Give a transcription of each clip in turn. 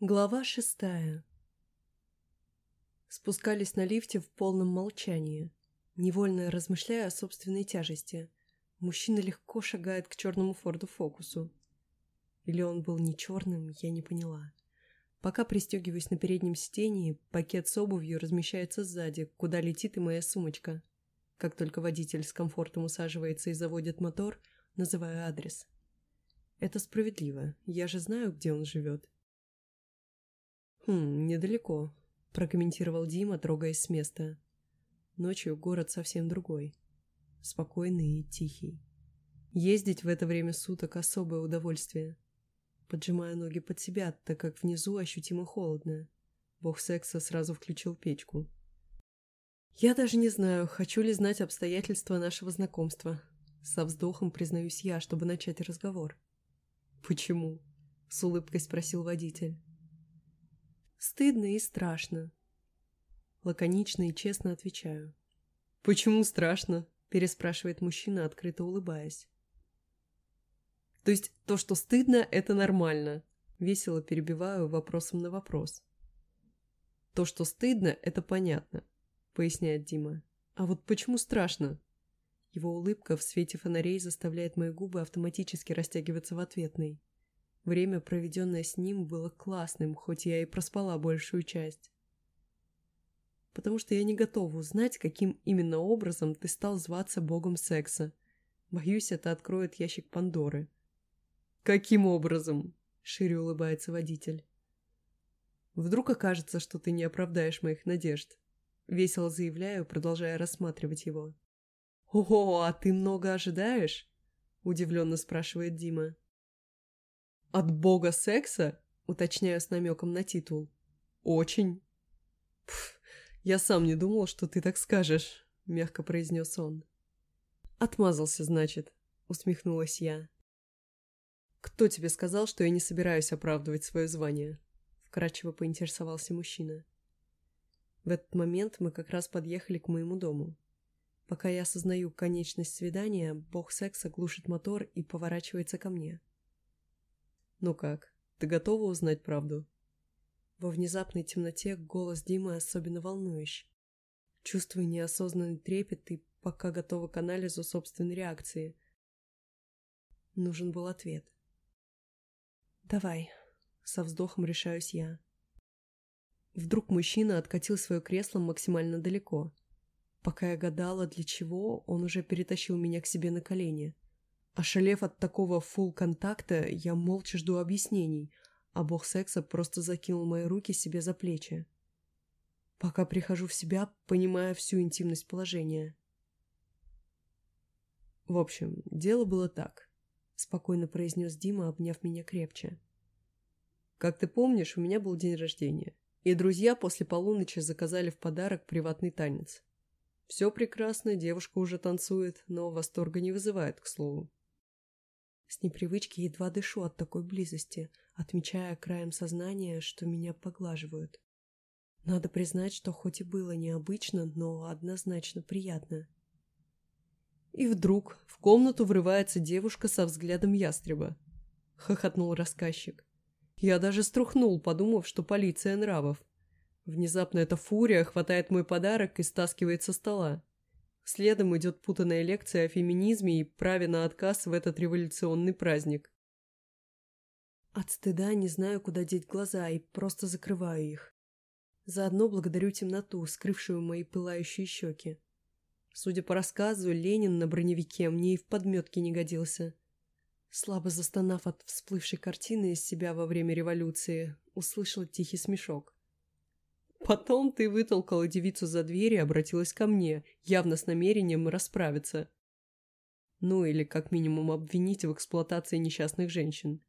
Глава шестая Спускались на лифте в полном молчании, невольно размышляя о собственной тяжести. Мужчина легко шагает к черному Форду Фокусу. Или он был не черным, я не поняла. Пока пристегиваюсь на переднем сиденье, пакет с обувью размещается сзади, куда летит и моя сумочка. Как только водитель с комфортом усаживается и заводит мотор, называю адрес. Это справедливо, я же знаю, где он живет. «Хм, недалеко», — прокомментировал Дима, трогаясь с места. Ночью город совсем другой. Спокойный и тихий. Ездить в это время суток — особое удовольствие. Поджимаю ноги под себя, так как внизу ощутимо холодно. Бог секса сразу включил печку. Я даже не знаю, хочу ли знать обстоятельства нашего знакомства. Со вздохом признаюсь я, чтобы начать разговор. «Почему?» — с улыбкой спросил водитель. «Стыдно и страшно». Лаконично и честно отвечаю. «Почему страшно?» — переспрашивает мужчина, открыто улыбаясь. «То есть то, что стыдно, это нормально?» Весело перебиваю вопросом на вопрос. «То, что стыдно, это понятно», — поясняет Дима. «А вот почему страшно?» Его улыбка в свете фонарей заставляет мои губы автоматически растягиваться в ответной. Время, проведенное с ним, было классным, хоть я и проспала большую часть. Потому что я не готова узнать, каким именно образом ты стал зваться богом секса. Боюсь, это откроет ящик Пандоры. «Каким образом?» — шире улыбается водитель. «Вдруг окажется, что ты не оправдаешь моих надежд?» Весело заявляю, продолжая рассматривать его. «Ого, а ты много ожидаешь?» — удивленно спрашивает Дима. «От бога секса?» — уточняю с намеком на титул. «Очень». Пф, «Я сам не думал, что ты так скажешь», — мягко произнес он. «Отмазался, значит», — усмехнулась я. «Кто тебе сказал, что я не собираюсь оправдывать свое звание?» — вкратчиво поинтересовался мужчина. В этот момент мы как раз подъехали к моему дому. Пока я осознаю конечность свидания, бог секса глушит мотор и поворачивается ко мне. «Ну как, ты готова узнать правду?» Во внезапной темноте голос Димы особенно волнующий. Чувствую неосознанный трепет и пока готова к анализу собственной реакции. Нужен был ответ. «Давай», — со вздохом решаюсь я. Вдруг мужчина откатил свое кресло максимально далеко — Пока я гадала, для чего, он уже перетащил меня к себе на колени. Ошалев от такого фулл-контакта, я молча жду объяснений, а бог секса просто закинул мои руки себе за плечи. Пока прихожу в себя, понимая всю интимность положения. В общем, дело было так, спокойно произнес Дима, обняв меня крепче. Как ты помнишь, у меня был день рождения, и друзья после полуночи заказали в подарок приватный танец. Все прекрасно, девушка уже танцует, но восторга не вызывает, к слову. С непривычки едва дышу от такой близости, отмечая краем сознания, что меня поглаживают. Надо признать, что хоть и было необычно, но однозначно приятно. И вдруг в комнату врывается девушка со взглядом ястреба. Хохотнул рассказчик. Я даже струхнул, подумав, что полиция нравов. Внезапно эта фурия хватает мой подарок и стаскивает со стола. Следом идет путанная лекция о феминизме и праве на отказ в этот революционный праздник. От стыда не знаю, куда деть глаза, и просто закрываю их. Заодно благодарю темноту, скрывшую мои пылающие щеки. Судя по рассказу, Ленин на броневике мне и в подметке не годился. Слабо застонав от всплывшей картины из себя во время революции, услышал тихий смешок. Потом ты вытолкала девицу за дверь и обратилась ко мне, явно с намерением расправиться. Ну или как минимум обвинить в эксплуатации несчастных женщин.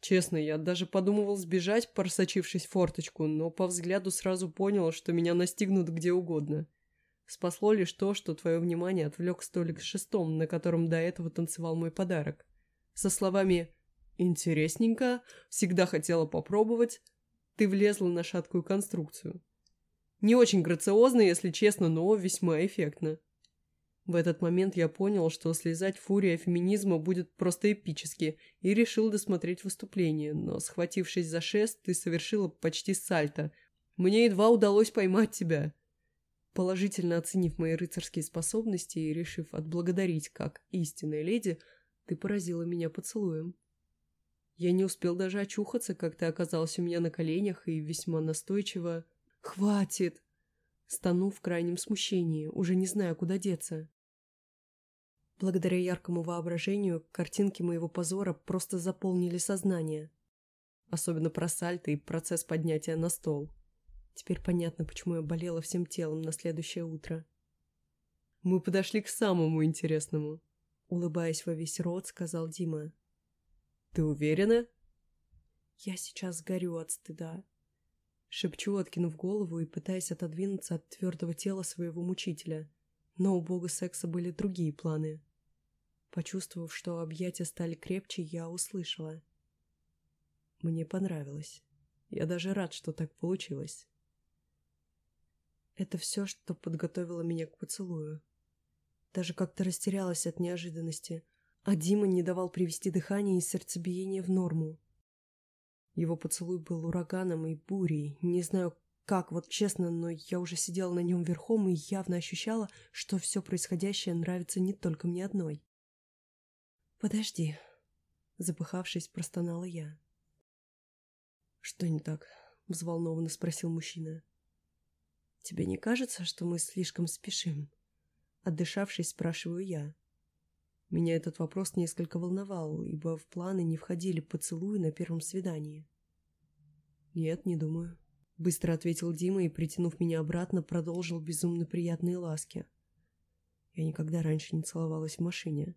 Честно, я даже подумывал сбежать, просочившись форточку, но по взгляду сразу понял, что меня настигнут где угодно. Спасло лишь то, что твое внимание отвлек столик с шестом, на котором до этого танцевал мой подарок. Со словами «Интересненько», «Всегда хотела попробовать», ты влезла на шаткую конструкцию. Не очень грациозно, если честно, но весьма эффектно. В этот момент я понял, что слезать фурия феминизма будет просто эпически, и решил досмотреть выступление, но, схватившись за шест, ты совершила почти сальто. Мне едва удалось поймать тебя. Положительно оценив мои рыцарские способности и решив отблагодарить как истинная леди, ты поразила меня поцелуем. Я не успел даже очухаться, как ты оказался у меня на коленях и весьма настойчиво... «Хватит!» Стану в крайнем смущении, уже не знаю, куда деться. Благодаря яркому воображению, картинки моего позора просто заполнили сознание. Особенно про сальто и процесс поднятия на стол. Теперь понятно, почему я болела всем телом на следующее утро. «Мы подошли к самому интересному», — улыбаясь во весь рот, сказал Дима. «Ты уверена?» «Я сейчас горю от стыда», — шепчу, откинув голову и пытаясь отодвинуться от твердого тела своего мучителя. Но у бога секса были другие планы. Почувствовав, что объятия стали крепче, я услышала. Мне понравилось. Я даже рад, что так получилось. Это все, что подготовило меня к поцелую. Даже как-то растерялась от неожиданности, а Дима не давал привести дыхание и сердцебиение в норму. Его поцелуй был ураганом и бурей. Не знаю, как, вот честно, но я уже сидела на нем верхом и явно ощущала, что все происходящее нравится не только мне одной. «Подожди», — запыхавшись, простонала я. «Что не так?» — взволнованно спросил мужчина. «Тебе не кажется, что мы слишком спешим?» Отдышавшись, спрашиваю я. Меня этот вопрос несколько волновал, ибо в планы не входили поцелуи на первом свидании. «Нет, не думаю», — быстро ответил Дима и, притянув меня обратно, продолжил безумно приятные ласки. Я никогда раньше не целовалась в машине.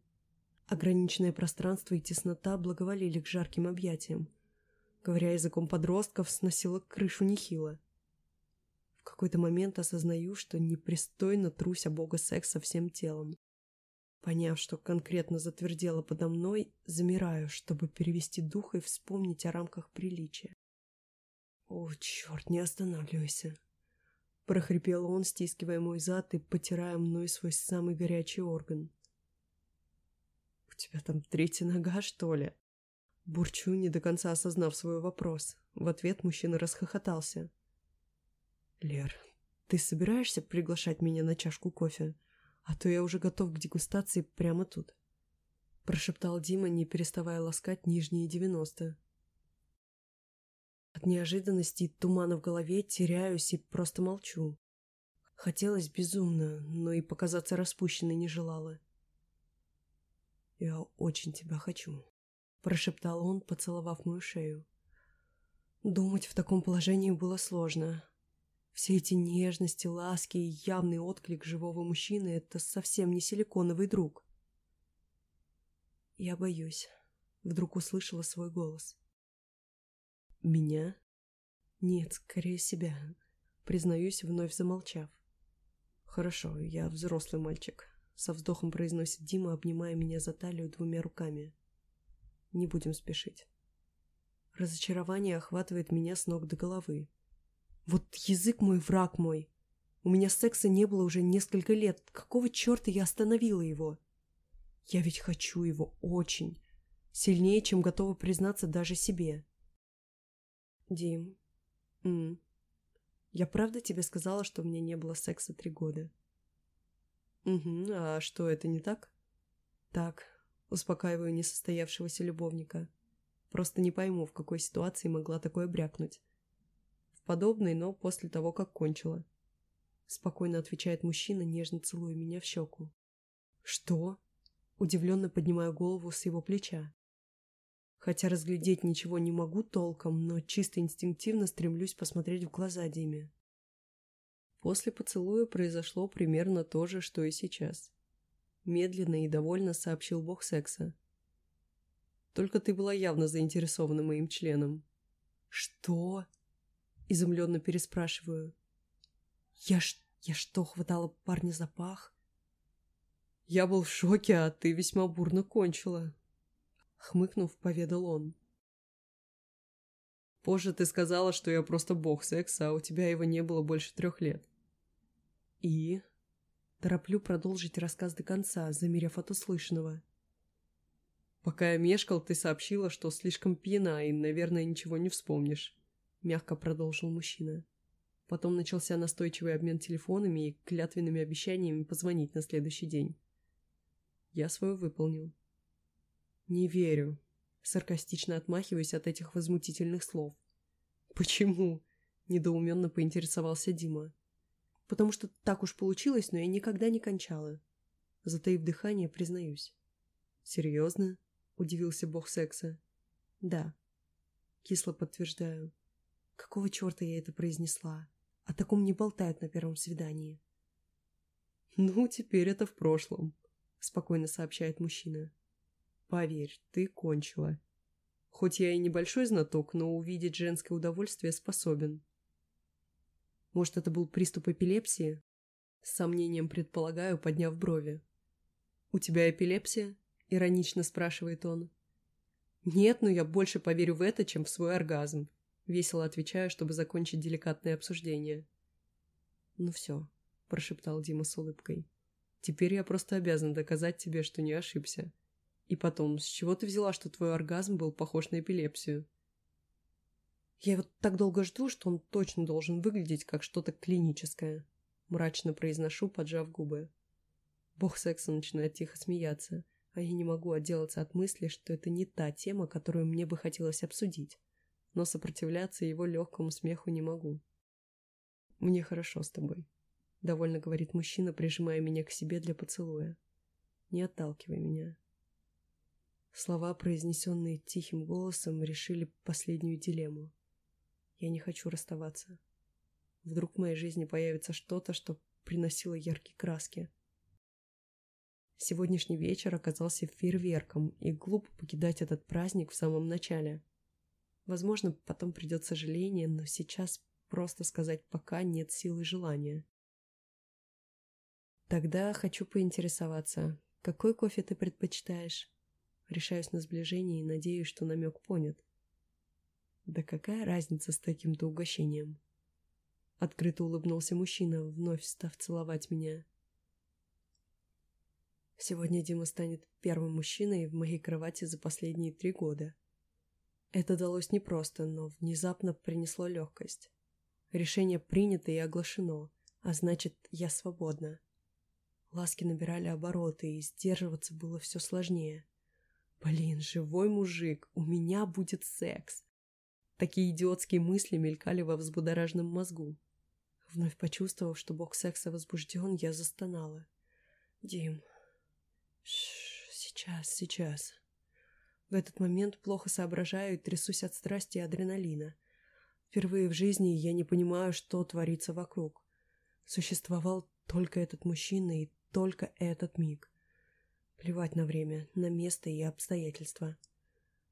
Ограниченное пространство и теснота благоволили к жарким объятиям. Говоря языком подростков, сносила крышу нехило. В какой-то момент осознаю, что непристойно труся бога секса всем телом. Поняв, что конкретно затвердело подо мной, замираю, чтобы перевести дух и вспомнить о рамках приличия. «О, черт, не останавливайся!» Прохрипел он, стискивая мой зад и потирая мной свой самый горячий орган тебя там третья нога, что ли?» Бурчу, не до конца осознав свой вопрос. В ответ мужчина расхохотался. «Лер, ты собираешься приглашать меня на чашку кофе? А то я уже готов к дегустации прямо тут», — прошептал Дима, не переставая ласкать нижние девяносто. От неожиданности и тумана в голове теряюсь и просто молчу. Хотелось безумно, но и показаться распущенной не желала. «Я очень тебя хочу», — прошептал он, поцеловав мою шею. Думать в таком положении было сложно. Все эти нежности, ласки и явный отклик живого мужчины — это совсем не силиконовый друг. «Я боюсь», — вдруг услышала свой голос. «Меня?» «Нет, скорее себя», — признаюсь, вновь замолчав. «Хорошо, я взрослый мальчик. Со вздохом произносит Дима, обнимая меня за талию двумя руками. Не будем спешить. Разочарование охватывает меня с ног до головы. Вот язык мой, враг мой. У меня секса не было уже несколько лет. Какого черта я остановила его? Я ведь хочу его очень. Сильнее, чем готова признаться даже себе. Дим, м, я правда тебе сказала, что у меня не было секса три года? «Угу, а что, это не так?» «Так», — успокаиваю несостоявшегося любовника. «Просто не пойму, в какой ситуации могла такое брякнуть». «В подобной, но после того, как кончила». Спокойно отвечает мужчина, нежно целуя меня в щеку. «Что?» Удивленно поднимаю голову с его плеча. Хотя разглядеть ничего не могу толком, но чисто инстинктивно стремлюсь посмотреть в глаза Диме. После поцелуя произошло примерно то же, что и сейчас. Медленно и довольно сообщил бог секса. Только ты была явно заинтересована моим членом. «Что?» — изумленно переспрашиваю. «Я, ш... я что, хватала парня за пах?» «Я был в шоке, а ты весьма бурно кончила», — хмыкнув, поведал он. «Позже ты сказала, что я просто бог секса, а у тебя его не было больше трех лет. «И?» Тороплю продолжить рассказ до конца, замерев от услышанного. «Пока я мешкал, ты сообщила, что слишком пьяна и, наверное, ничего не вспомнишь», — мягко продолжил мужчина. Потом начался настойчивый обмен телефонами и клятвенными обещаниями позвонить на следующий день. Я свою выполнил. «Не верю», — саркастично отмахиваюсь от этих возмутительных слов. «Почему?» — недоуменно поинтересовался Дима. «Потому что так уж получилось, но я никогда не кончала». Затаив дыхание, признаюсь. «Серьезно?» — удивился бог секса. «Да». Кисло подтверждаю. Какого черта я это произнесла? О таком не болтают на первом свидании. «Ну, теперь это в прошлом», — спокойно сообщает мужчина. «Поверь, ты кончила. Хоть я и небольшой знаток, но увидеть женское удовольствие способен». «Может, это был приступ эпилепсии?» С сомнением предполагаю, подняв брови. «У тебя эпилепсия?» — иронично спрашивает он. «Нет, но я больше поверю в это, чем в свой оргазм», Весело отвечаю, чтобы закончить деликатное обсуждение. «Ну все», – прошептал Дима с улыбкой. «Теперь я просто обязан доказать тебе, что не ошибся. И потом, с чего ты взяла, что твой оргазм был похож на эпилепсию?» «Я вот так долго жду, что он точно должен выглядеть как что-то клиническое», – мрачно произношу, поджав губы. Бог секса начинает тихо смеяться, а я не могу отделаться от мысли, что это не та тема, которую мне бы хотелось обсудить но сопротивляться его легкому смеху не могу. «Мне хорошо с тобой», — довольно говорит мужчина, прижимая меня к себе для поцелуя. «Не отталкивай меня». Слова, произнесенные тихим голосом, решили последнюю дилемму. Я не хочу расставаться. Вдруг в моей жизни появится что-то, что приносило яркие краски. Сегодняшний вечер оказался фейерверком, и глупо покидать этот праздник в самом начале. Возможно, потом придет сожаление, но сейчас просто сказать «пока» нет силы желания. Тогда хочу поинтересоваться, какой кофе ты предпочитаешь? Решаюсь на сближение и надеюсь, что намек понят. Да какая разница с таким-то угощением? Открыто улыбнулся мужчина, вновь став целовать меня. Сегодня Дима станет первым мужчиной в моей кровати за последние три года. Это далось непросто, но внезапно принесло легкость. Решение принято и оглашено, а значит, я свободна. Ласки набирали обороты, и сдерживаться было все сложнее. Блин, живой мужик, у меня будет секс. Такие идиотские мысли мелькали во взбудораженном мозгу. Вновь почувствовав, что бог секса возбужден, я застонала. «Дим, сейчас, сейчас». В этот момент плохо соображаю и трясусь от страсти и адреналина. Впервые в жизни я не понимаю, что творится вокруг. Существовал только этот мужчина и только этот миг. Плевать на время, на место и обстоятельства.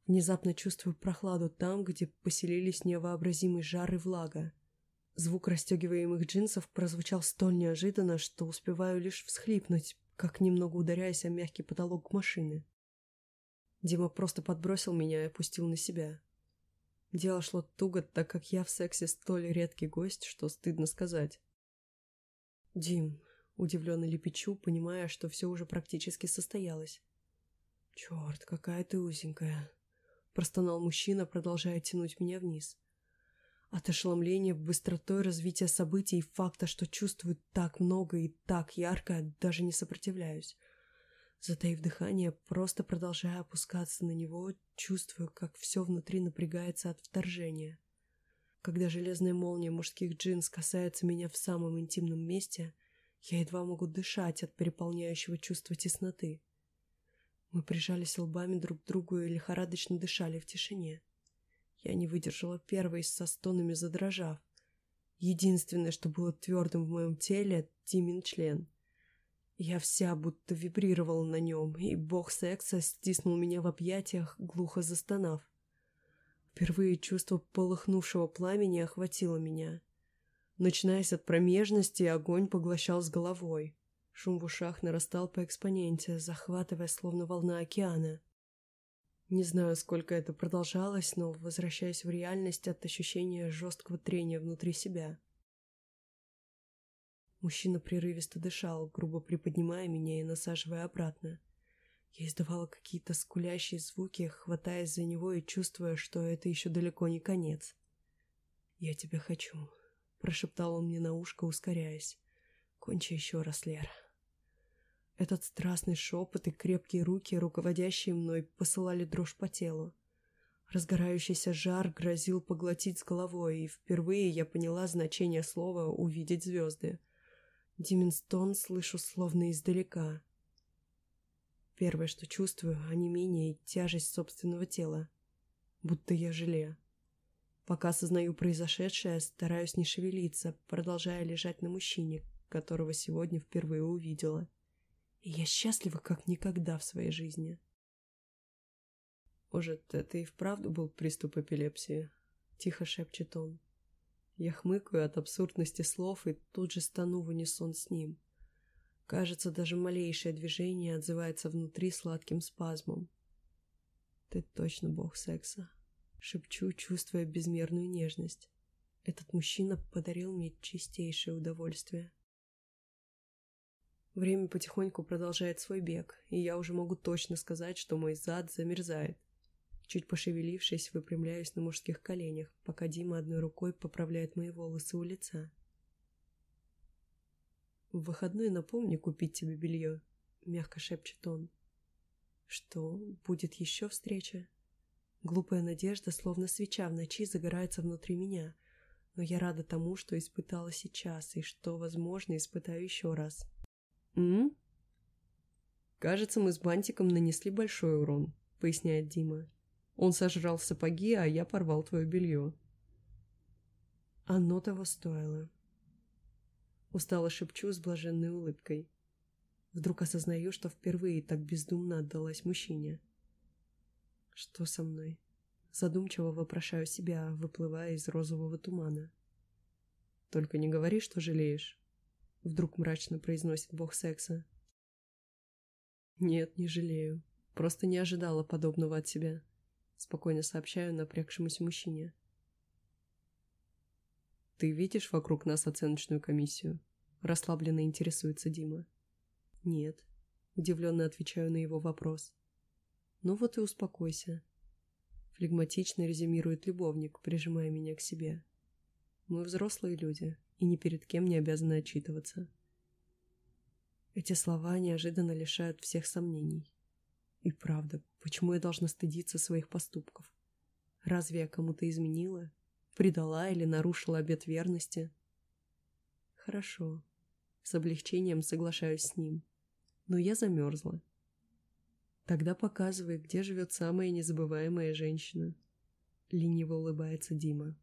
Внезапно чувствую прохладу там, где поселились невообразимый жар и влага. Звук расстегиваемых джинсов прозвучал столь неожиданно, что успеваю лишь всхлипнуть, как немного ударяясь о мягкий потолок машины. Дима просто подбросил меня и опустил на себя. Дело шло туго, так как я в сексе столь редкий гость, что стыдно сказать. «Дим», — удивленно лепечу, понимая, что все уже практически состоялось. «Черт, какая ты узенькая», — простонал мужчина, продолжая тянуть меня вниз. От ошеломления, быстротой развития событий и факта, что чувствую так много и так ярко, даже не сопротивляюсь. Затаив дыхание, просто продолжая опускаться на него, чувствую, как все внутри напрягается от вторжения. Когда железная молния мужских джинс касается меня в самом интимном месте, я едва могу дышать от переполняющего чувства тесноты. Мы прижались лбами друг к другу и лихорадочно дышали в тишине. Я не выдержала первой, со стонами задрожав. Единственное, что было твердым в моем теле — Тимин член — я вся будто вибрировала на нем, и бог секса стиснул меня в объятиях, глухо застонав. Впервые чувство полыхнувшего пламени охватило меня. Начинаясь от промежности, огонь поглощал с головой. Шум в ушах нарастал по экспоненте, захватывая словно волна океана. Не знаю, сколько это продолжалось, но возвращаясь в реальность от ощущения жесткого трения внутри себя. Мужчина прерывисто дышал, грубо приподнимая меня и насаживая обратно. Я издавала какие-то скулящие звуки, хватаясь за него и чувствуя, что это еще далеко не конец. «Я тебя хочу», — прошептал он мне на ушко, ускоряясь. «Кончи еще раз, Лера». Этот страстный шепот и крепкие руки, руководящие мной, посылали дрожь по телу. Разгорающийся жар грозил поглотить с головой, и впервые я поняла значение слова «увидеть звезды». Диминстон слышу словно издалека. Первое, что чувствую, а не менее тяжесть собственного тела. Будто я желе. Пока осознаю произошедшее, стараюсь не шевелиться, продолжая лежать на мужчине, которого сегодня впервые увидела. И я счастлива как никогда в своей жизни. «Может, это и вправду был приступ эпилепсии?» — тихо шепчет он. Я хмыкаю от абсурдности слов и тут же стану в унисон с ним. Кажется, даже малейшее движение отзывается внутри сладким спазмом. «Ты точно бог секса», — шепчу, чувствуя безмерную нежность. Этот мужчина подарил мне чистейшее удовольствие. Время потихоньку продолжает свой бег, и я уже могу точно сказать, что мой зад замерзает. Чуть пошевелившись, выпрямляюсь на мужских коленях, пока Дима одной рукой поправляет мои волосы у лица. «В выходной напомни купить тебе белье», — мягко шепчет он. «Что, будет еще встреча?» Глупая надежда, словно свеча в ночи, загорается внутри меня, но я рада тому, что испытала сейчас, и что, возможно, испытаю еще раз. «М?», «Кажется, мы с Бантиком нанесли большой урон», — поясняет Дима. Он сожрал сапоги, а я порвал твое белье. Оно того стоило. Устало шепчу с блаженной улыбкой. Вдруг осознаю, что впервые так бездумно отдалась мужчине. Что со мной? Задумчиво вопрошаю себя, выплывая из розового тумана. «Только не говори, что жалеешь», — вдруг мрачно произносит бог секса. «Нет, не жалею. Просто не ожидала подобного от себя спокойно сообщаю напрягшемуся мужчине. «Ты видишь вокруг нас оценочную комиссию?» Расслабленно интересуется Дима. «Нет», — удивленно отвечаю на его вопрос. «Ну вот и успокойся», — флегматично резюмирует любовник, прижимая меня к себе. «Мы взрослые люди и ни перед кем не обязаны отчитываться». Эти слова неожиданно лишают всех сомнений. И правда, почему я должна стыдиться своих поступков? Разве я кому-то изменила? Предала или нарушила обет верности? Хорошо. С облегчением соглашаюсь с ним. Но я замерзла. Тогда показывай, где живет самая незабываемая женщина. Лениво улыбается Дима.